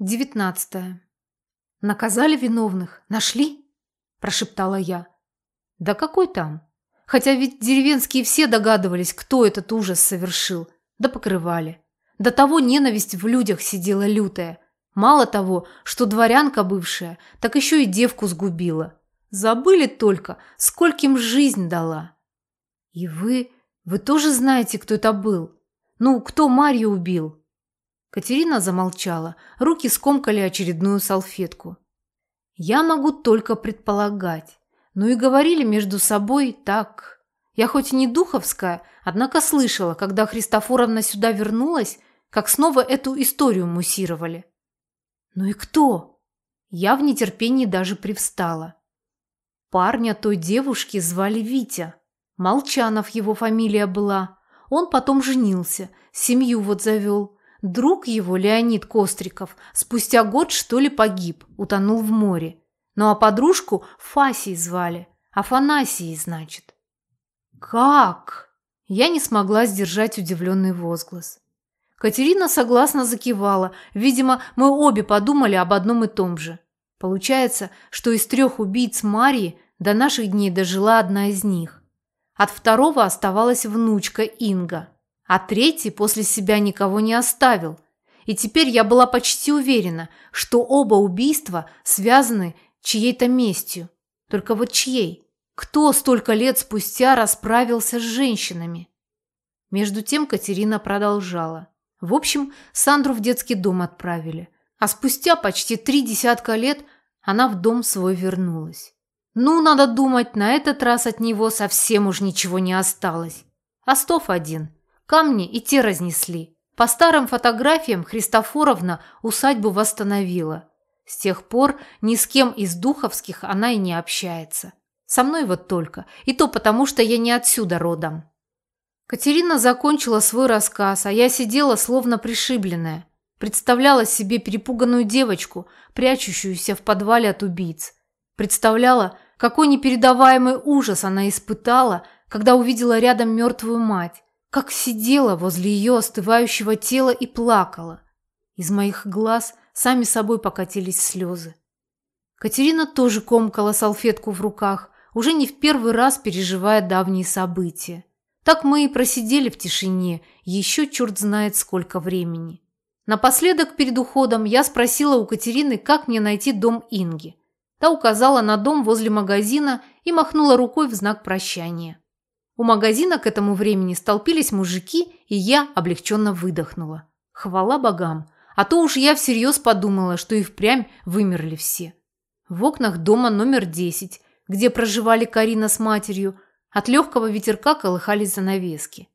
Девятнадцатое. «Наказали виновных? Нашли?» – прошептала я. «Да какой там? Хотя ведь деревенские все догадывались, кто этот ужас совершил. Да покрывали. До того ненависть в людях сидела лютая. Мало того, что дворянка бывшая, так еще и девку сгубила. Забыли только, скольким жизнь дала. И вы, вы тоже знаете, кто это был? Ну, кто Марью убил?» Катерина замолчала, руки скомкали очередную салфетку. Я могу только предполагать. Ну и говорили между собой так. Я хоть и не духовская, однако слышала, когда Христофоровна сюда вернулась, как снова эту историю муссировали. Ну и кто? Я в нетерпении даже привстала. Парня той девушки звали Витя. Молчанов его фамилия была. Он потом женился, семью вот завел. Друг его, Леонид Костриков, спустя год что ли погиб, утонул в море. Ну а подружку Фасей звали. Афанасией, значит. «Как?» Я не смогла сдержать удивленный возглас. Катерина согласно закивала. Видимо, мы обе подумали об одном и том же. Получается, что из трех убийц Марии до наших дней дожила одна из них. От второго оставалась внучка Инга а третий после себя никого не оставил. И теперь я была почти уверена, что оба убийства связаны чьей-то местью. Только вот чьей? Кто столько лет спустя расправился с женщинами? Между тем Катерина продолжала. В общем, Сандру в детский дом отправили. А спустя почти три десятка лет она в дом свой вернулась. Ну, надо думать, на этот раз от него совсем уж ничего не осталось. Остов один – Камни и те разнесли. По старым фотографиям Христофоровна усадьбу восстановила. С тех пор ни с кем из духовских она и не общается. Со мной вот только. И то потому, что я не отсюда родом. Катерина закончила свой рассказ, а я сидела словно пришибленная. Представляла себе перепуганную девочку, прячущуюся в подвале от убийц. Представляла, какой непередаваемый ужас она испытала, когда увидела рядом мертвую мать как сидела возле ее остывающего тела и плакала. Из моих глаз сами собой покатились слезы. Катерина тоже комкала салфетку в руках, уже не в первый раз переживая давние события. Так мы и просидели в тишине, еще черт знает сколько времени. Напоследок перед уходом я спросила у Катерины, как мне найти дом Инги. Та указала на дом возле магазина и махнула рукой в знак прощания. У магазина к этому времени столпились мужики, и я облегченно выдохнула. Хвала богам, а то уж я всерьез подумала, что и впрямь вымерли все. В окнах дома номер 10, где проживали Карина с матерью, от легкого ветерка колыхались занавески.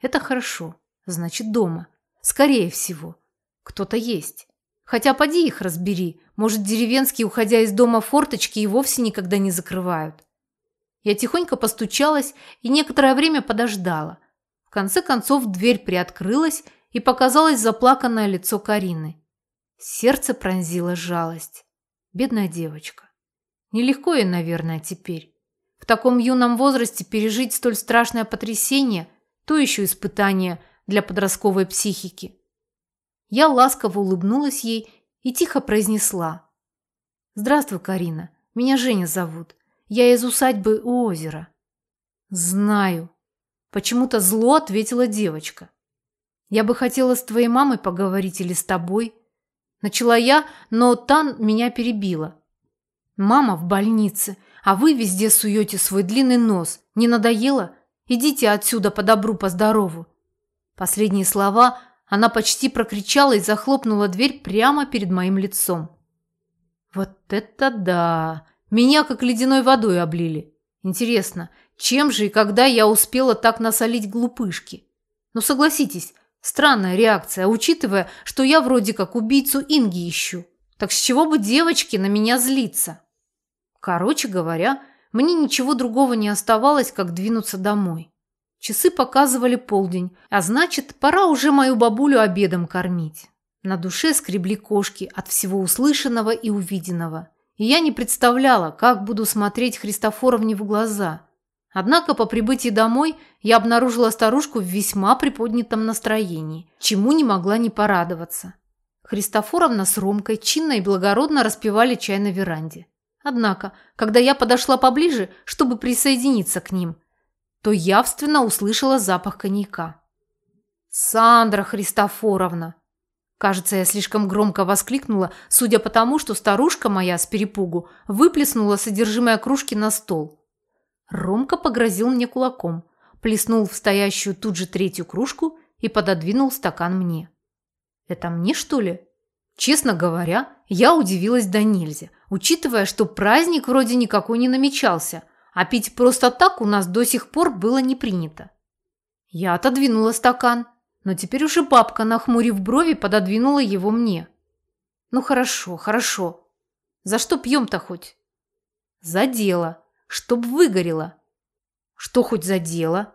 Это хорошо, значит дома. Скорее всего. Кто-то есть. Хотя поди их разбери, может деревенские, уходя из дома форточки, и вовсе никогда не закрывают. Я тихонько постучалась и некоторое время подождала. В конце концов дверь приоткрылась и показалось заплаканное лицо Карины. Сердце пронзило жалость. Бедная девочка. Нелегко ей, наверное, теперь. В таком юном возрасте пережить столь страшное потрясение – то еще испытание для подростковой психики. Я ласково улыбнулась ей и тихо произнесла. «Здравствуй, Карина. Меня Женя зовут. Я из усадьбы у озера. Знаю. Почему-то зло ответила девочка. Я бы хотела с твоей мамой поговорить или с тобой. Начала я, но Тан меня перебила. Мама в больнице, а вы везде суете свой длинный нос. Не надоело? Идите отсюда по добру, по здорову. Последние слова она почти прокричала и захлопнула дверь прямо перед моим лицом. Вот это да! Меня как ледяной водой облили. Интересно, чем же и когда я успела так насолить глупышки? Ну, согласитесь, странная реакция, учитывая, что я вроде как убийцу Инги ищу. Так с чего бы девочке на меня злиться? Короче говоря, мне ничего другого не оставалось, как двинуться домой. Часы показывали полдень, а значит, пора уже мою бабулю обедом кормить. На душе скребли кошки от всего услышанного и увиденного и я не представляла, как буду смотреть Христофоровне в глаза. Однако по прибытии домой я обнаружила старушку в весьма приподнятом настроении, чему не могла не порадоваться. Христофоровна с Ромкой чинно и благородно распивали чай на веранде. Однако, когда я подошла поближе, чтобы присоединиться к ним, то явственно услышала запах коньяка. «Сандра Христофоровна!» Кажется, я слишком громко воскликнула, судя по тому, что старушка моя с перепугу выплеснула содержимое кружки на стол. Ромка погрозил мне кулаком, плеснул в стоящую тут же третью кружку и пододвинул стакан мне. «Это мне, что ли?» Честно говоря, я удивилась до нельзя, учитывая, что праздник вроде никакой не намечался, а пить просто так у нас до сих пор было не принято. Я отодвинула стакан, но теперь уже бабка, нахмурив брови, пододвинула его мне. «Ну хорошо, хорошо. За что пьем-то хоть?» «За дело. Чтоб выгорело». «Что хоть за дело?»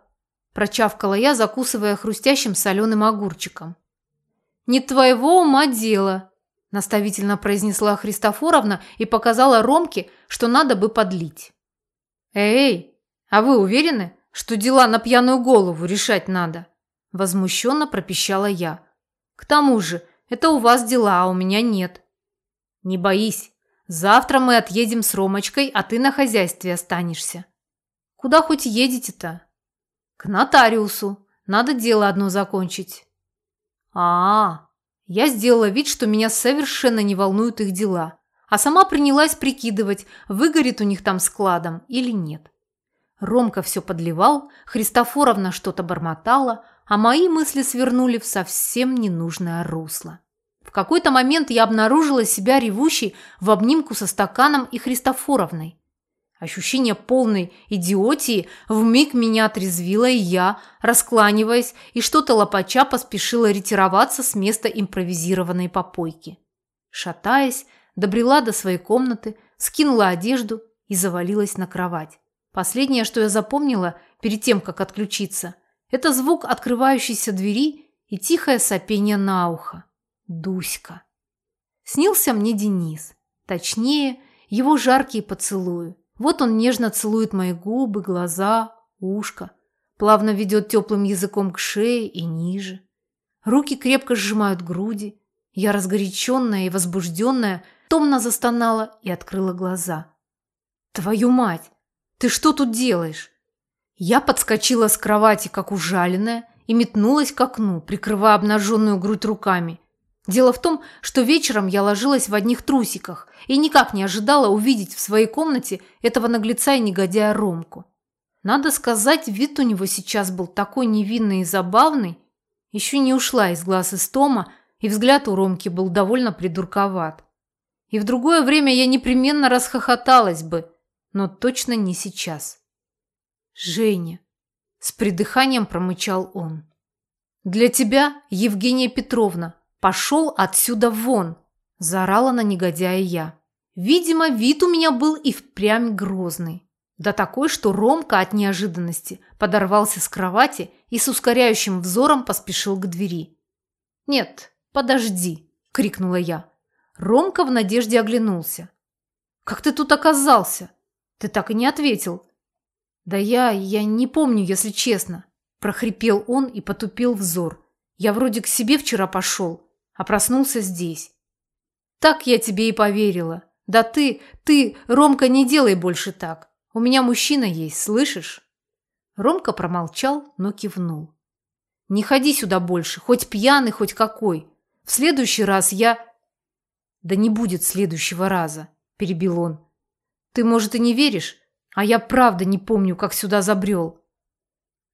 Прочавкала я, закусывая хрустящим соленым огурчиком. «Не твоего ума дело», – наставительно произнесла Христофоровна и показала Ромке, что надо бы подлить. «Эй, а вы уверены, что дела на пьяную голову решать надо?» Возмущенно пропищала я. «К тому же, это у вас дела, а у меня нет». «Не боись. Завтра мы отъедем с Ромочкой, а ты на хозяйстве останешься». «Куда хоть едете-то?» «К нотариусу. Надо дело одно закончить». А, -а, а Я сделала вид, что меня совершенно не волнуют их дела, а сама принялась прикидывать, выгорит у них там складом или нет. Ромка все подливал, Христофоровна что-то бормотала, а мои мысли свернули в совсем ненужное русло. В какой-то момент я обнаружила себя ревущей в обнимку со стаканом и Христофоровной. Ощущение полной идиотии вмиг меня отрезвило, и я, раскланиваясь и что-то лопача, поспешила ретироваться с места импровизированной попойки. Шатаясь, добрела до своей комнаты, скинула одежду и завалилась на кровать. Последнее, что я запомнила перед тем, как отключиться, это звук открывающейся двери и тихое сопение на ухо. Дуська. Снился мне Денис. Точнее, его жаркие поцелуи. Вот он нежно целует мои губы, глаза, ушко. Плавно ведет теплым языком к шее и ниже. Руки крепко сжимают груди. Я разгоряченная и возбужденная томно застонала и открыла глаза. «Твою мать! Ты что тут делаешь?» Я подскочила с кровати, как ужаленная, и метнулась к окну, прикрывая обнаженную грудь руками. Дело в том, что вечером я ложилась в одних трусиках и никак не ожидала увидеть в своей комнате этого наглеца и негодяя Ромку. Надо сказать, вид у него сейчас был такой невинный и забавный. Еще не ушла из глаз Истома, и взгляд у Ромки был довольно придурковат. И в другое время я непременно расхохоталась бы, но точно не сейчас. «Женя!» – с придыханием промычал он. «Для тебя, Евгения Петровна, пошел отсюда вон!» – заорала на негодяя я. Видимо, вид у меня был и впрямь грозный. Да такой, что Ромка от неожиданности подорвался с кровати и с ускоряющим взором поспешил к двери. «Нет, подожди!» – крикнула я. Ромка в надежде оглянулся. «Как ты тут оказался? Ты так и не ответил. «Да я... я не помню, если честно», – прохрипел он и потупил взор. «Я вроде к себе вчера пошел, а проснулся здесь». «Так я тебе и поверила. Да ты, ты, Ромка, не делай больше так. У меня мужчина есть, слышишь?» Ромка промолчал, но кивнул. «Не ходи сюда больше, хоть пьяный, хоть какой. В следующий раз я...» «Да не будет следующего раза», – перебил он. «Ты, может, и не веришь, а я правда не помню, как сюда забрел.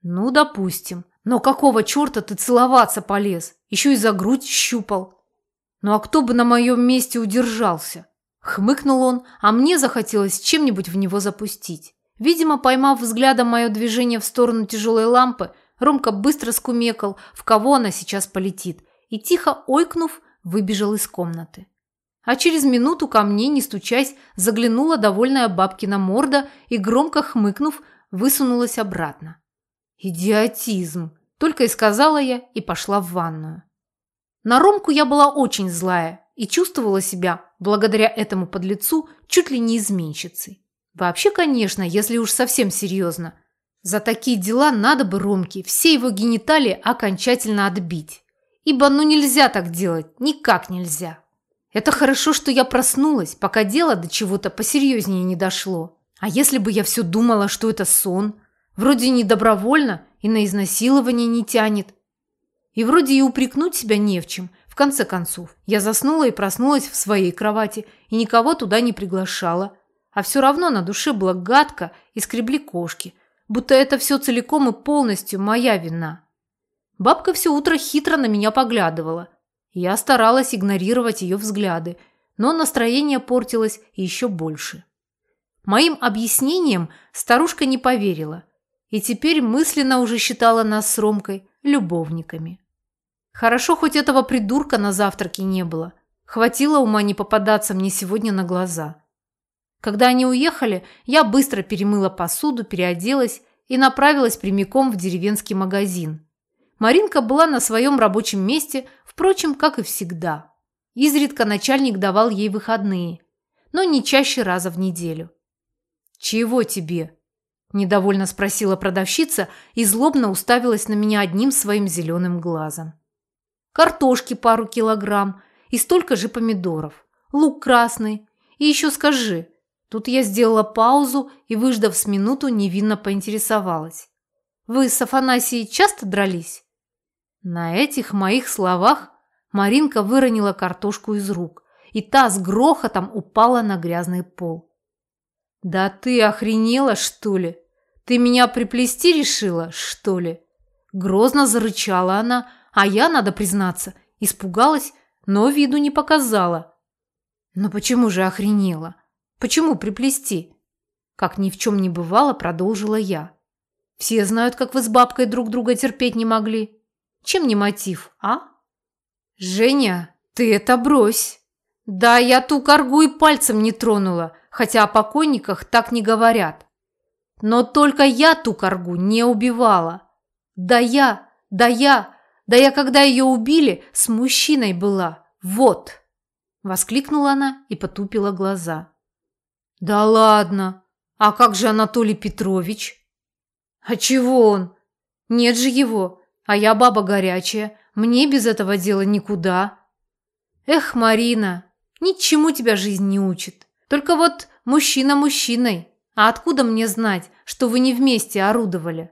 Ну, допустим. Но какого черта ты целоваться полез? Еще и за грудь щупал. Ну а кто бы на моем месте удержался? Хмыкнул он, а мне захотелось чем-нибудь в него запустить. Видимо, поймав взглядом мое движение в сторону тяжелой лампы, Ромка быстро скумекал, в кого она сейчас полетит, и, тихо ойкнув, выбежал из комнаты. А через минуту ко мне, не стучась, заглянула довольная бабкина морда и, громко хмыкнув, высунулась обратно. «Идиотизм!» – только и сказала я и пошла в ванную. На Ромку я была очень злая и чувствовала себя, благодаря этому подлецу, чуть ли не изменщицей. Вообще, конечно, если уж совсем серьезно. За такие дела надо бы Ромке все его гениталии окончательно отбить. Ибо ну нельзя так делать, никак нельзя. Это хорошо, что я проснулась, пока дело до чего-то посерьезнее не дошло. А если бы я все думала, что это сон? Вроде не добровольно и на изнасилование не тянет. И вроде и упрекнуть себя не в чем. В конце концов, я заснула и проснулась в своей кровати и никого туда не приглашала. А все равно на душе было гадко и скребли кошки, будто это все целиком и полностью моя вина. Бабка все утро хитро на меня поглядывала – я старалась игнорировать ее взгляды, но настроение портилось еще больше. Моим объяснениям старушка не поверила и теперь мысленно уже считала нас с Ромкой любовниками. Хорошо, хоть этого придурка на завтраке не было. Хватило ума не попадаться мне сегодня на глаза. Когда они уехали, я быстро перемыла посуду, переоделась и направилась прямиком в деревенский магазин. Маринка была на своем рабочем месте, впрочем, как и всегда. Изредка начальник давал ей выходные, но не чаще раза в неделю. «Чего тебе?» – недовольно спросила продавщица и злобно уставилась на меня одним своим зеленым глазом. «Картошки пару килограмм и столько же помидоров, лук красный. И еще скажи». Тут я сделала паузу и, выждав с минуту, невинно поинтересовалась. «Вы с Афанасией часто дрались?» На этих моих словах Маринка выронила картошку из рук, и та с грохотом упала на грязный пол. «Да ты охренела, что ли? Ты меня приплести решила, что ли?» Грозно зарычала она, а я, надо признаться, испугалась, но виду не показала. «Но почему же охренела? Почему приплести?» Как ни в чем не бывало, продолжила я. «Все знают, как вы с бабкой друг друга терпеть не могли. Чем не мотив, а? Женя, ты это брось. Да, я ту коргу и пальцем не тронула, хотя о покойниках так не говорят. Но только я ту коргу не убивала. Да я, да я, да я, когда ее убили, с мужчиной была. Вот!» Воскликнула она и потупила глаза. «Да ладно! А как же Анатолий Петрович?» «А чего он? Нет же его. А я баба горячая, мне без этого дела никуда. Эх, Марина, ничему тебя жизнь не учит. Только вот мужчина мужчиной. А откуда мне знать, что вы не вместе орудовали?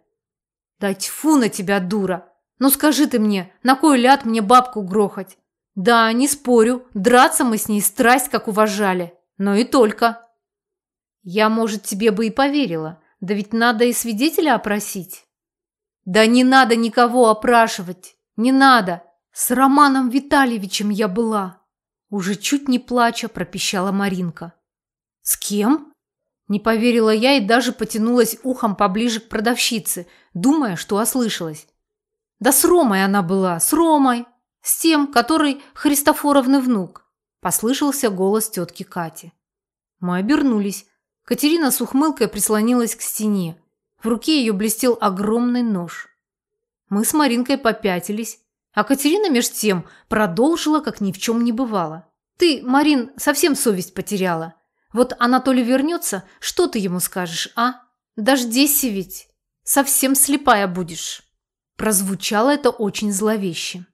Да тьфу на тебя, дура. Ну скажи ты мне, на кой ляд мне бабку грохать? Да, не спорю, драться мы с ней страсть как уважали. Но и только. Я, может, тебе бы и поверила. Да ведь надо и свидетеля опросить. Да не надо никого опрашивать, не надо. С Романом Витальевичем я была. Уже чуть не плача пропищала Маринка. С кем? Не поверила я и даже потянулась ухом поближе к продавщице, думая, что ослышалась. Да с Ромой она была, с Ромой. С тем, который Христофоровны внук. Послышался голос тетки Кати. Мы обернулись. Катерина с ухмылкой прислонилась к стене. В руке ее блестел огромный нож. Мы с Маринкой попятились, а Катерина меж тем продолжила, как ни в чем не бывало. «Ты, Марин, совсем совесть потеряла. Вот Анатолий вернется, что ты ему скажешь, а? Дождейся ведь, совсем слепая будешь». Прозвучало это очень зловеще.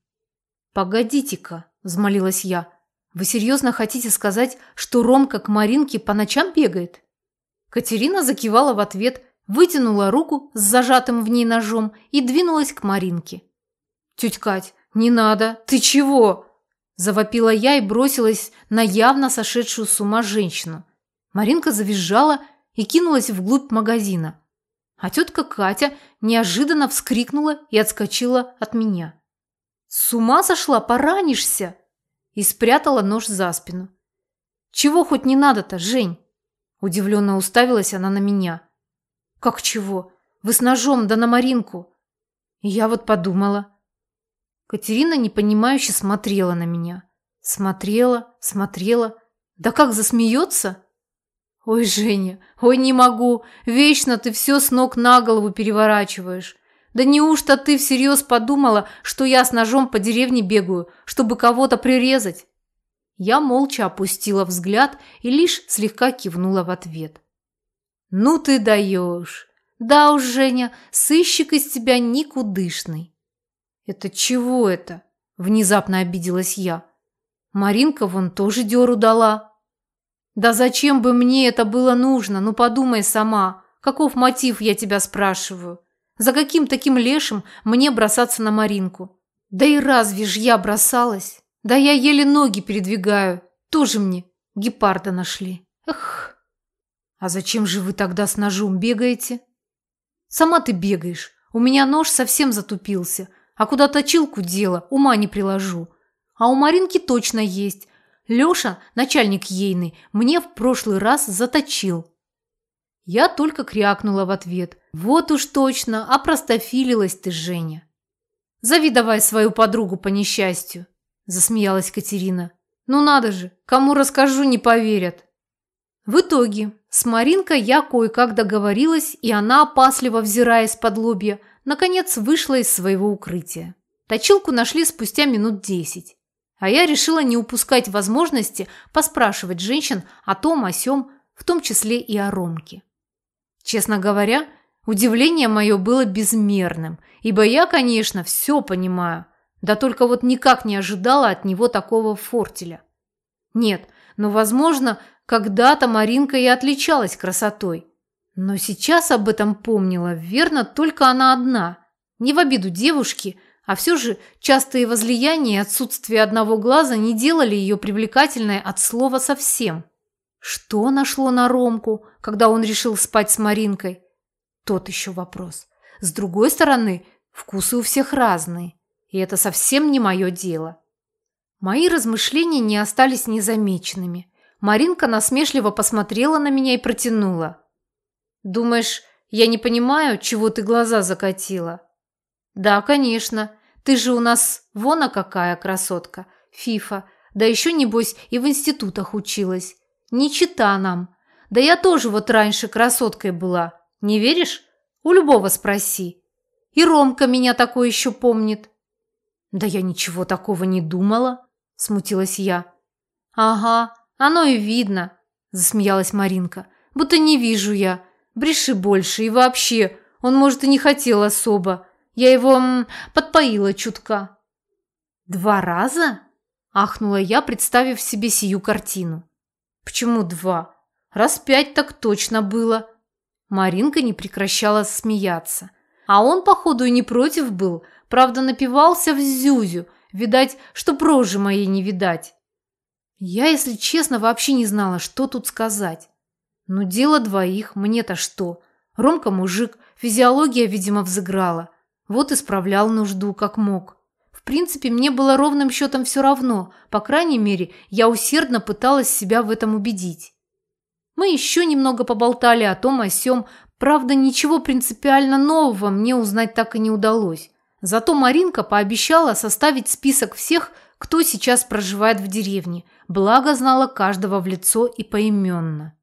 «Погодите-ка», – взмолилась я, – «вы серьезно хотите сказать, что Ромка к Маринке по ночам бегает?» Катерина закивала в ответ – вытянула руку с зажатым в ней ножом и двинулась к Маринке. «Тетя Кать, не надо! Ты чего?» Завопила я и бросилась на явно сошедшую с ума женщину. Маринка завизжала и кинулась вглубь магазина. А тетка Катя неожиданно вскрикнула и отскочила от меня. «С ума сошла? Поранишься!» И спрятала нож за спину. «Чего хоть не надо-то, Жень?» Удивленно уставилась она на меня. «Как чего? Вы с ножом, да на Маринку!» Я вот подумала. Катерина непонимающе смотрела на меня. Смотрела, смотрела. Да как засмеется? Ой, Женя, ой, не могу. Вечно ты все с ног на голову переворачиваешь. Да неужто ты всерьез подумала, что я с ножом по деревне бегаю, чтобы кого-то прирезать? Я молча опустила взгляд и лишь слегка кивнула в ответ. «Ну ты даешь! Да уж, Женя, сыщик из тебя никудышный!» «Это чего это?» – Внезапно обиделась я. Маринка вон тоже дёру дала. Да зачем бы мне это было нужно? Ну подумай сама. Каков мотив, я тебя спрашиваю? За каким таким лешим мне бросаться на Маринку? Да и разве ж я бросалась? Да я еле ноги передвигаю. Тоже мне гепарда нашли. Эх. А зачем же вы тогда с ножом бегаете? Сама ты бегаешь. У меня нож совсем затупился. А куда точилку дело, ума не приложу. А у Маринки точно есть. Лёша, начальник ейный, мне в прошлый раз заточил. Я только крякнула в ответ. Вот уж точно, а простофилилась ты, Женя. Зови давай свою подругу по несчастью, засмеялась Катерина. Ну надо же, кому расскажу, не поверят. В итоге с Маринкой я кое-как договорилась, и она, опасливо взирая из-под лобья, наконец вышла из своего укрытия. Точилку нашли спустя минут десять. А я решила не упускать возможности поспрашивать женщин о том, о сём, в том числе и о Ромке. Честно говоря, удивление мое было безмерным, ибо я, конечно, все понимаю, да только вот никак не ожидала от него такого фортеля. Нет, но, возможно, когда-то Маринка и отличалась красотой. Но сейчас об этом помнила, верно, только она одна. Не в обиду девушки, а все же частые возлияния и отсутствие одного глаза не делали ее привлекательной от слова совсем. Что нашло на Ромку, когда он решил спать с Маринкой? Тот еще вопрос. С другой стороны, вкусы у всех разные, и это совсем не мое дело. Мои размышления не остались незамеченными. Маринка насмешливо посмотрела на меня и протянула. «Думаешь, я не понимаю, чего ты глаза закатила?» «Да, конечно. Ты же у нас вон а какая красотка. Фифа. Да еще, небось, и в институтах училась. Не чита нам. Да я тоже вот раньше красоткой была. Не веришь? У любого спроси. И Ромка меня такой еще помнит. Да я ничего такого не думала, смутилась я. Ага, оно и видно, засмеялась Маринка. Будто не вижу я. Бреши больше и вообще, он, может, и не хотел особо. Я его м, подпоила чутка. Два раза? Ахнула я, представив себе сию картину. Почему два? Раз пять так точно было. Маринка не прекращала смеяться. А он, походу, и не против был. Правда, напивался в зюзю. Видать, что прожи моей не видать. Я, если честно, вообще не знала, что тут сказать. Ну, дело двоих, мне-то что? Ромка мужик, физиология, видимо, взыграла. Вот исправлял нужду, как мог. В принципе, мне было ровным счетом все равно. По крайней мере, я усердно пыталась себя в этом убедить. Мы еще немного поболтали о том о сём. Правда, ничего принципиально нового мне узнать так и не удалось. Зато Маринка пообещала составить список всех, кто сейчас проживает в деревне, благо знала каждого в лицо и поименно.